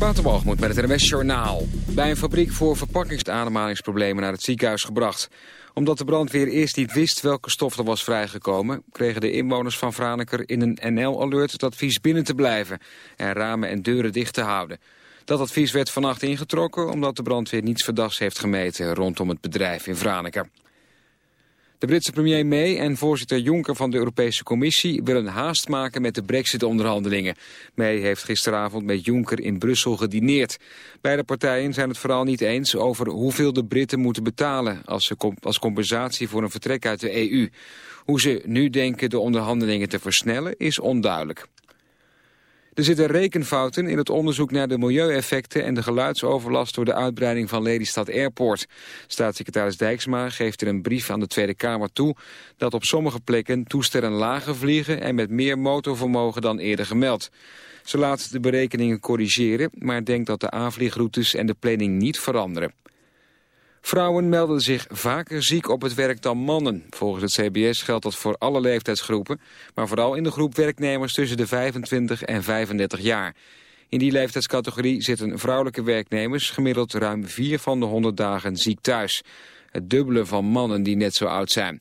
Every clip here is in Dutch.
Waterbalgemoed met het RMS Journaal. Bij een fabriek voor verpakkingsademhalingsproblemen naar het ziekenhuis gebracht. Omdat de brandweer eerst niet wist welke stof er was vrijgekomen... kregen de inwoners van Franeker in een NL-alert het advies binnen te blijven... en ramen en deuren dicht te houden. Dat advies werd vannacht ingetrokken omdat de brandweer niets verdachts heeft gemeten... rondom het bedrijf in Franeker. De Britse premier May en voorzitter Juncker van de Europese Commissie willen haast maken met de brexit-onderhandelingen. May heeft gisteravond met Juncker in Brussel gedineerd. Beide partijen zijn het vooral niet eens over hoeveel de Britten moeten betalen als, ze als compensatie voor een vertrek uit de EU. Hoe ze nu denken de onderhandelingen te versnellen is onduidelijk. Er zitten rekenfouten in het onderzoek naar de milieueffecten en de geluidsoverlast door de uitbreiding van Lelystad Airport. Staatssecretaris Dijksma geeft in een brief aan de Tweede Kamer toe dat op sommige plekken toestellen lager vliegen en met meer motorvermogen dan eerder gemeld. Ze laat de berekeningen corrigeren, maar denkt dat de aanvliegroutes en de planning niet veranderen. Vrouwen melden zich vaker ziek op het werk dan mannen. Volgens het CBS geldt dat voor alle leeftijdsgroepen... maar vooral in de groep werknemers tussen de 25 en 35 jaar. In die leeftijdscategorie zitten vrouwelijke werknemers... gemiddeld ruim 4 van de 100 dagen ziek thuis. Het dubbele van mannen die net zo oud zijn.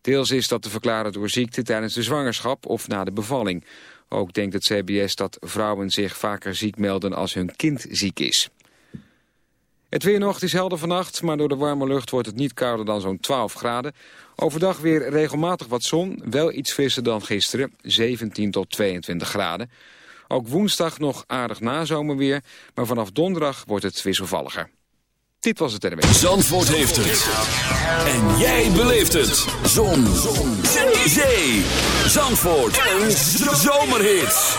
Deels is dat te verklaren door ziekte tijdens de zwangerschap of na de bevalling. Ook denkt het CBS dat vrouwen zich vaker ziek melden als hun kind ziek is. Het weer nog, is helder vannacht, maar door de warme lucht wordt het niet kouder dan zo'n 12 graden. Overdag weer regelmatig wat zon, wel iets frisser dan gisteren, 17 tot 22 graden. Ook woensdag nog aardig nazomerweer, maar vanaf donderdag wordt het wisselvalliger. Dit was het RW. Zandvoort heeft het. En jij beleeft het. Zon. zon. Zee. Zandvoort. Een zomerhit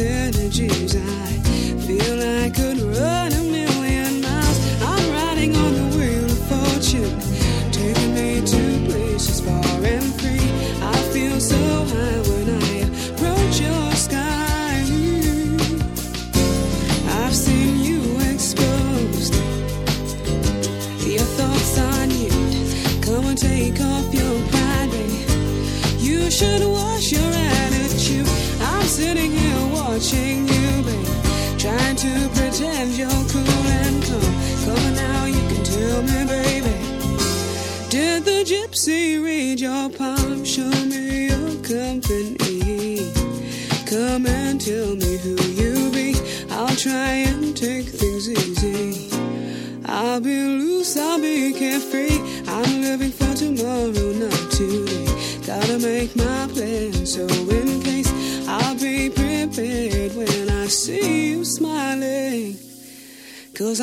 Energies. I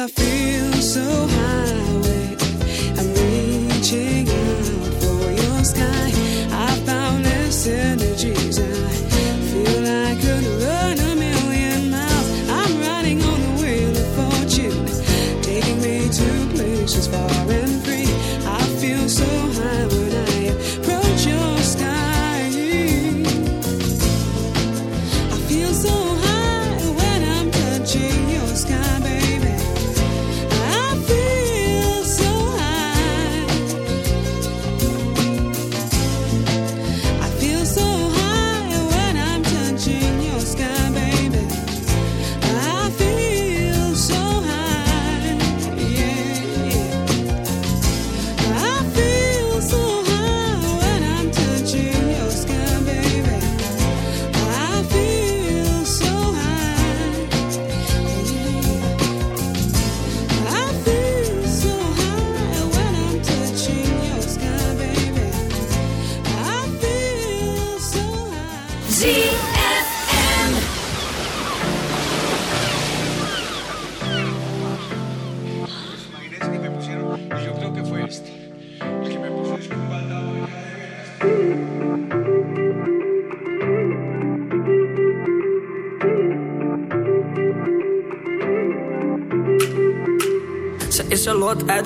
feel so high,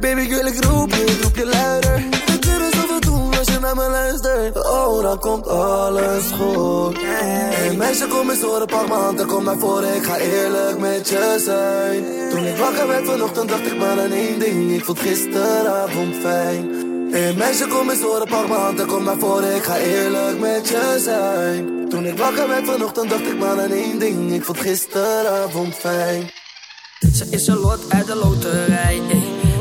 Baby girl, ik roep je, roep je luider. Kunnen zoveel doen als je naar me luistert. Oh, dan komt alles goed. Hey meisje, kom eens horen, pak m'n hand en kom naar voren. Ik ga eerlijk met je zijn. Toen ik wakker werd vanochtend, dacht ik maar aan één ding. Ik vond gisteravond fijn. Hey meisje, kom eens horen, pak m'n hand en kom naar voren. Ik ga eerlijk met je zijn. Toen ik wakker werd vanochtend, dacht ik maar aan één ding. Ik vond gisteravond fijn. Ze is een lot uit de loterij. ey.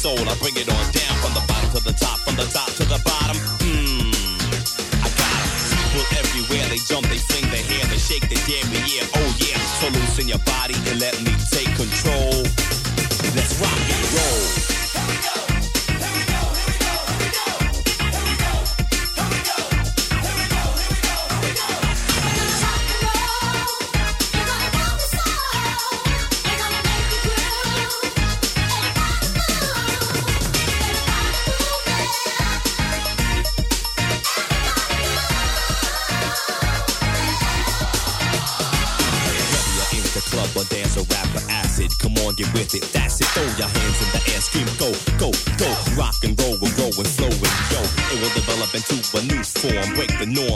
soul. I bring it on down from the bottom to the top, from the top to the bottom. Mmm. I got. People everywhere, they jump, they swing their hair, they shake their damn yeah, oh yeah. So loosen your body and let me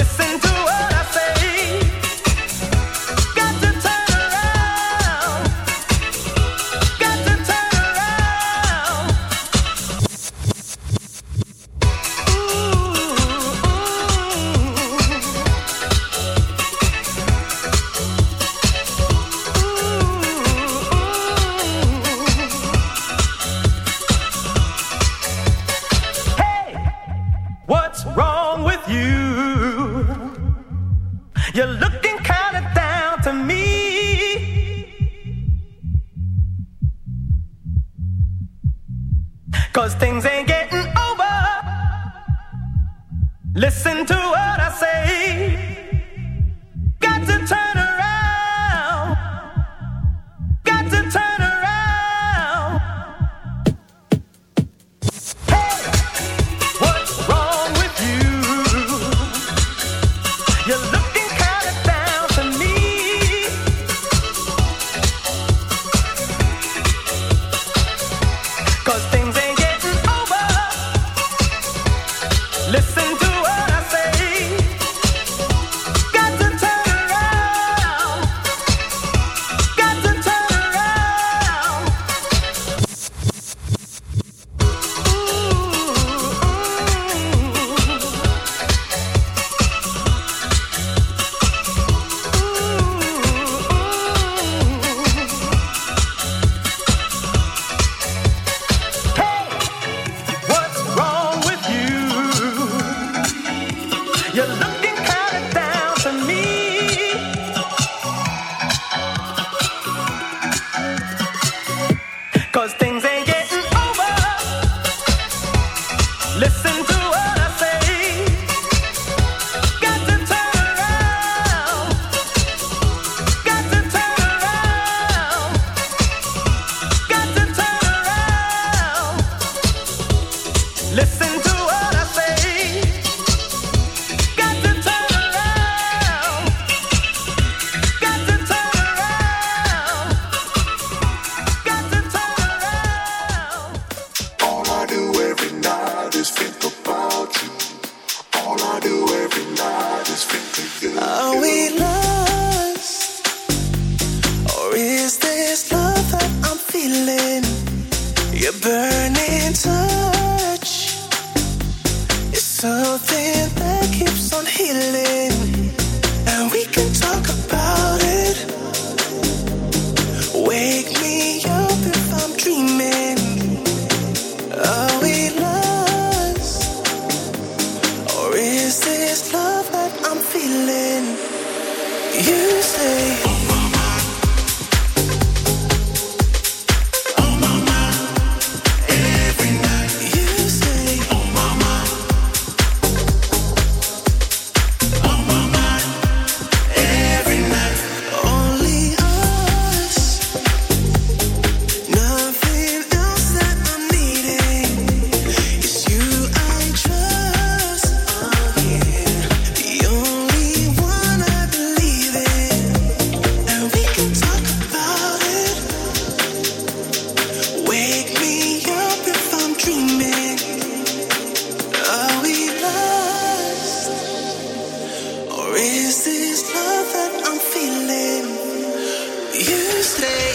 Listen to is this love that I'm feeling? You stay.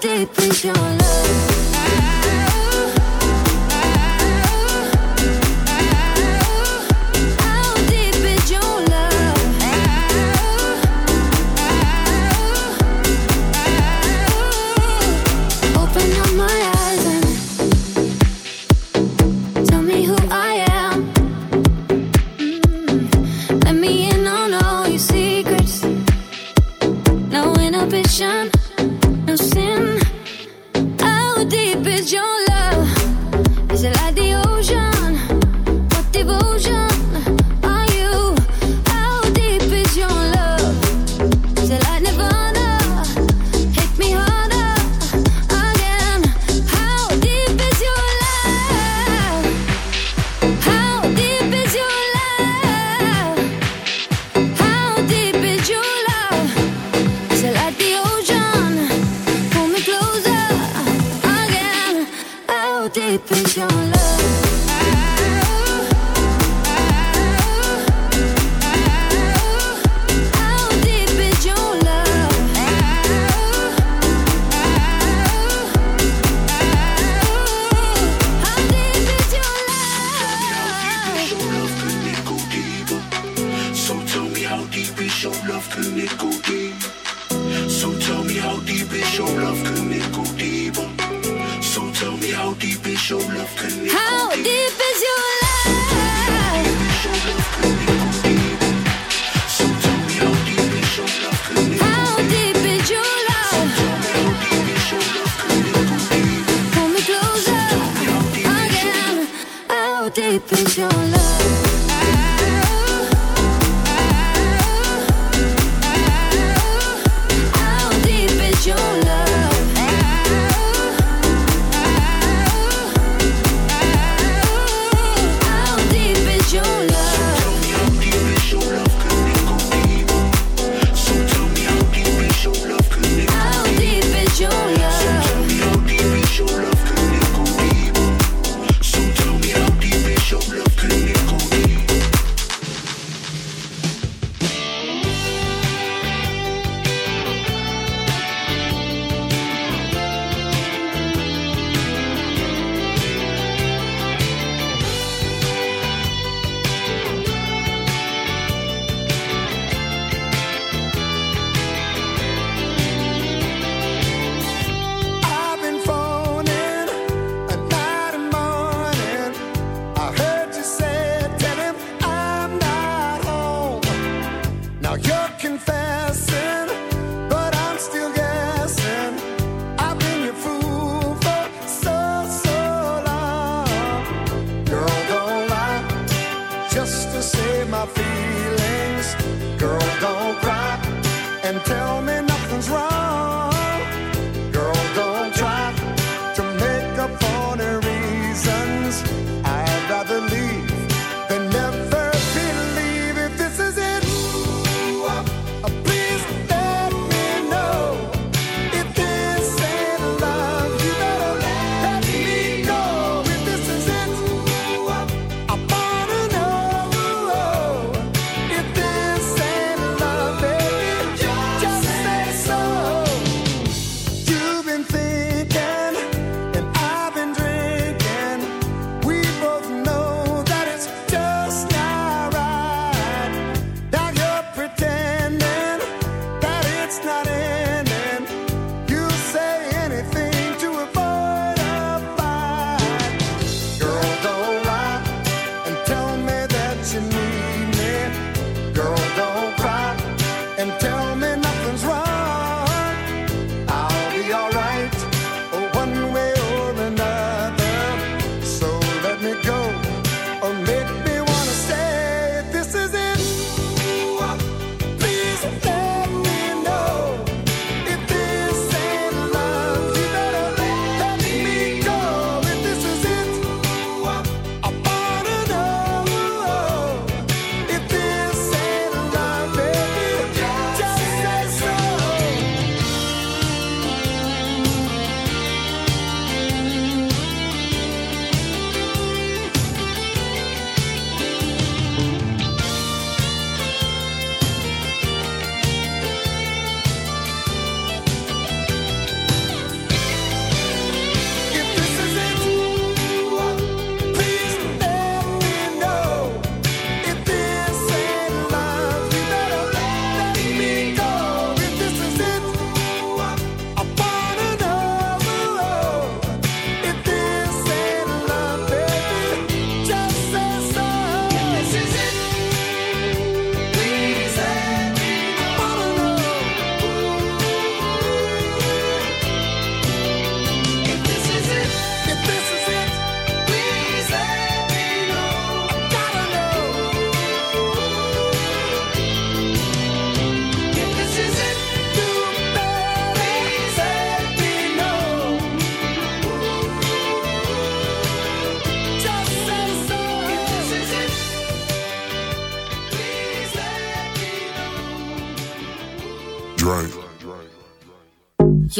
Deep is your love? Deep is your love?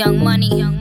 Young money. Young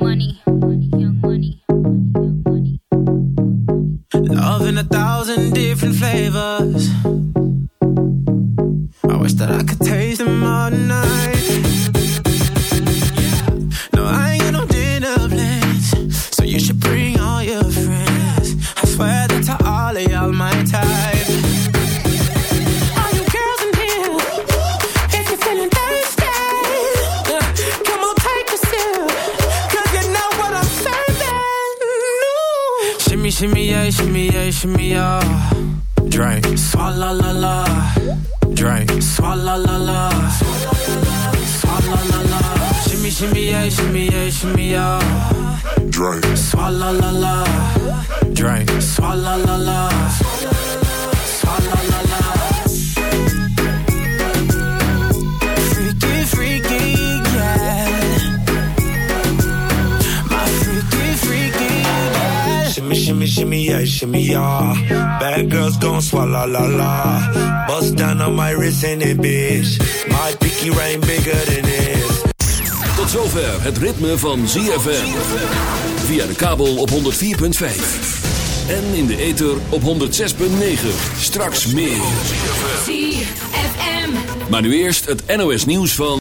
Down on my wrist and bitch. My rain bigger than. Tot zover het ritme van ZFM. Via de kabel op 104.5. En in de ether op 106.9. Straks meer. ZFM. Maar nu eerst het NOS nieuws van...